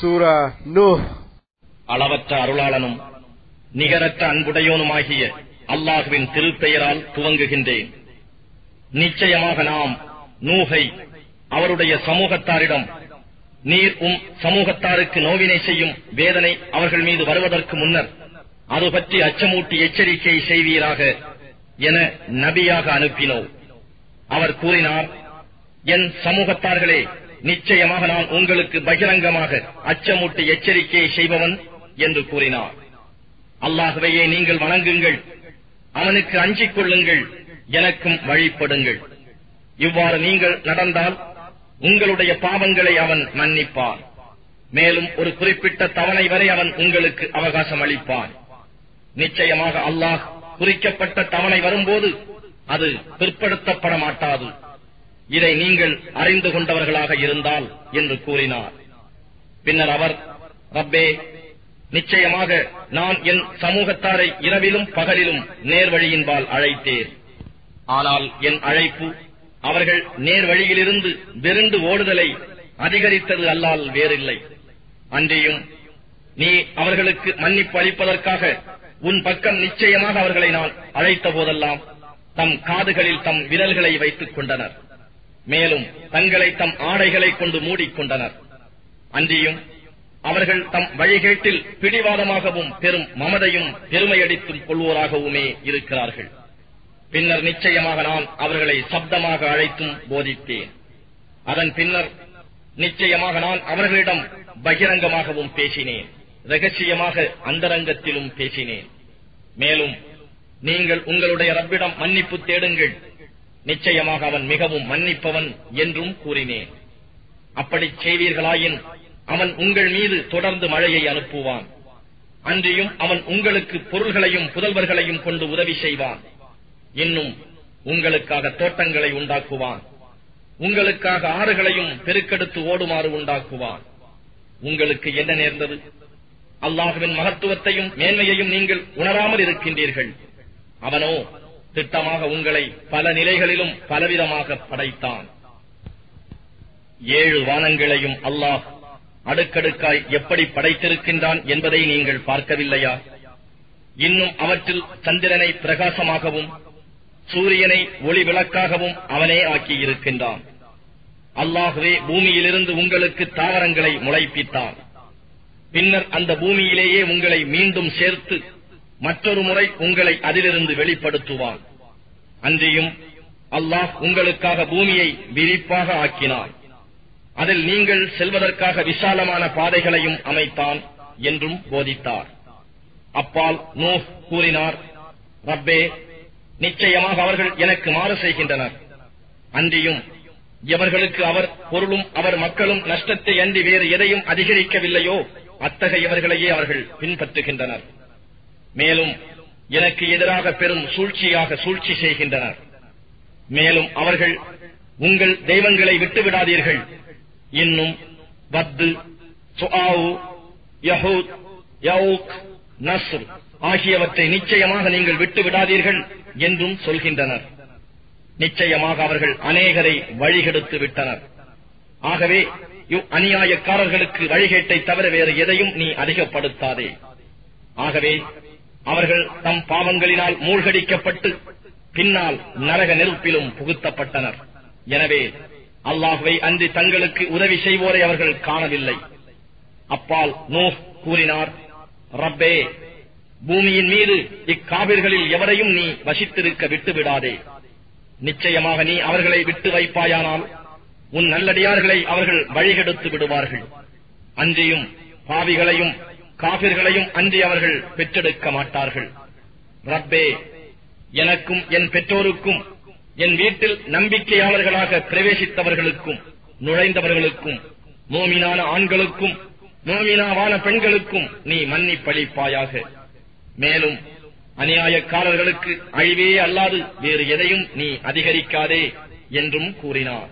சூரா நூ அளவற்ற அருளாளனும் நிகரற்ற அன்புடையோனுமாகிய அல்லாஹுவின் திருப்பெயரால் துவங்குகின்றேன். நிச்சயமாக நாம் நூகை அவருடைய சமூகத்தாரிடம் நீர் உம் சமூகத்தாருக்கு நோவினை செய்யும் வேதனை அவர்கள் மீது வருவதற்கு முன்னர் அது பற்றி அச்சமூட்டி எச்சரிக்கை செய்வீராக என நபியாக அனுப்பினோம். அவர் கூறினார் என் சமூகத்தார்களே நிச்சயமாக நான் உங்களுக்கு பகிரங்கமாக அச்சமூட்டி எச்சரிக்கையை செய்பவன் என்று கூறினார். அல்லாகவையே நீங்கள் வணங்குங்கள். அவனுக்கு அஞ்சிக் கொள்ளுங்கள். எனக்கும் வழிபடுங்கள். இவ்வாறு நீங்கள் நடந்தால் உங்களுடைய பாவங்களை அவன் மன்னிப்பான். மேலும் ஒரு குறிப்பிட்ட தவணை வரை அவன் உங்களுக்கு அவகாசம் அளிப்பான். நிச்சயமாக அல்லாஹ் குறிக்கப்பட்ட தவணை வரும்போது அது பிற்படுத்தப்பட மாட்டாது இதை நீங்கள் அறிந்து கொண்டவர்களாக இருந்தால் என்று கூறினார். பின்னர் அவர் ரப்பே நிச்சயமாக நான் என் சமூகத்தாரை இரவிலும் பகலிலும் நேர்வழியின்பால் அழைத்தேன். ஆனால் என் அழைப்பு அவர்கள் நேர்வழியிலிருந்து வெறுண்டு ஓடுதலை அதிகரித்தது அல்லால் வேறில்லை. அன்றியும் நீ அவர்களுக்கு மன்னிப்பு அளிப்பதற்காக உன் பக்கம் நிச்சயமாக அவர்களை நான் அழைத்த போதெல்லாம் தம் காதுகளில் தம் விரல்களை வைத்துக் கொண்டனர். மேலும் தங்களை தம் ஆடைகளை கொண்டு மூடிக்கொண்டனர். அன்றியும் அவர்கள் தம் வழிகேட்டில் பிடிவாதமாகவும் பெரும் மமதையும் பெருமையடித்தும் கொள்வோராகவுமே இருக்கிறார்கள். பின்னர் நிச்சயமாக நான் அவர்களை சப்தமாக அழைத்தும் போதித்தேன் அதன் பின்னர் நிச்சயமாக நான் அவர்களிடம் பகிரங்கமாகவும் பேசினேன். ரகசியமாக அந்தரங்கத்திலும் பேசினேன். மேலும் நீங்கள் உங்களுடைய ரப்பிடம் மன்னிப்பு தேடுங்கள். நிச்சயமாக அவன் மிகவும் மன்னிப்பவன் என்றும் கூறினேன். அப்படி செய்வீர்களாயின் அவன் உங்கள் மீது தொடர்ந்து மழையை அனுப்புவான். அன்றியும் அவன் உங்களுக்கு பொருள்களையும் புதல்வர்களையும் கொண்டு உதவி செய்வான். இன்னும் உங்களுக்காக தோட்டங்களை உண்டாக்குவான். உங்களுக்காக ஆறுகளையும் பெருக்கெடுத்து ஓடுமாறு உண்டாக்குவான். உங்களுக்கு என்ன நேர்ந்தது? அல்லாஹுவின் மகத்துவத்தையும் மேன்மையையும் நீங்கள் உணராமல் இருக்கின்றீர்கள். அவனோ திட்டமாக உங்களை பல நிலைகளிலும் பலவிதமாக படைத்தான். ஏழு வானங்களையும் அல்லாஹ் அடுக்கடுக்காய் எப்படி படைத்திருக்கின்றான் என்பதை நீங்கள் பார்க்கவில்லையா? இன்னும் அவற்றில் சந்திரனை பிரகாசமாகவும் சூரியனை ஒளி விளக்காகவும் அவனே ஆக்கியிருக்கின்றான். அல்லாகவே பூமியிலிருந்து உங்களுக்கு தாவரங்களை முளைப்பித்தான். பின்னர் அந்த பூமியிலேயே உங்களை மீண்டும் சேர்த்து மற்றொரு முறை உங்களை அதிலிருந்து வெளிப்படுத்துவான். அன்றியும் அல்லாஹ் உங்களுக்காக பூமியை விரிப்பாக ஆக்கினான் அதில் நீங்கள் செல்வதற்காக விசாலமான பாதைகளையும் அமைத்தான் என்றும் போதித்தார். அப்பால் நூஹ் கூறினார் ரப்பே நிச்சயமாக அவர்கள் எனக்கு மாறு செய்கின்றனர். அன்றியும் எவர்களுக்கு அவர் பொருளும் அவர் மக்களும் நஷ்டத்தை அன்றி வேறு எதையும் அதிகரிக்கவில்லையோ அத்தகையவர்களையே அவர்கள் பின்பற்றுகின்றனர். மேலும் எனக்கு எதிராக பெரும் சூழ்ச்சியாக சூழ்ச்சி செய்கின்றனர். மேலும் அவர்கள் உங்கள் தெய்வங்களை விட்டுவிடாதீர்கள். இன்னும் வத்து சுஆவு யஹூத் யவுக் நஸ்ர் ஆகியவற்றை நிச்சயமாக நீங்கள் விட்டு விடாதீர்கள் என்றும் சொல்கின்றனர். நிச்சயமாக அவர்கள் அநேகரை வழிகெடுத்து விட்டனர். ஆகவே இவ் அநியாயக்காரர்களுக்கு வழிகேட்டை தவிர வேறு எதையும் நீ அதிகப்படுத்தாதே. ஆகவே அவர்கள் தம் பாவங்களினால் மூழ்கடிக்கப்பட்டு பின்னால் நரக நெருப்பிலும் புகுத்தப்பட்டனர். எனவே அல்லாஹுவை அன்றி தங்களுக்கு உதவி செய்வோரை அவர்கள் காணவில்லை. அப்பால் நூஹ் கூறினார் ரப்பே பூமியின் மீது இக்காவிர்களில் எவரையும் நீ வசித்திருக்க விட்டு விடாதே நிச்சயமாக நீ அவர்களை விட்டு வைப்பாயானால் உன் நல்லடியார்களை அவர்கள் வழிகெடுத்து விடுவார்கள். அன்றியும் பாவிகளையும் காபிர்களையும் அன்றி அவர்கள் பெற்றெடுக்க மாட்டார்கள். ரப்பே எனக்கும் என் பெற்றோருக்கும் என் வீட்டில் நம்பிக்கையாளர்களாக பிரவேசித்தவர்களுக்கும் நுழைந்தவர்களுக்கும் மோமினான ஆண்களுக்கும் மோமினாவான பெண்களுக்கும் நீ மன்னிப்பளிப்பாயாக. மேலும் அநியாயக்காரர்களுக்கு அழிவே அல்லாது வேறு எதையும் நீ அதிகரிக்காதே என்றும் கூறினார்.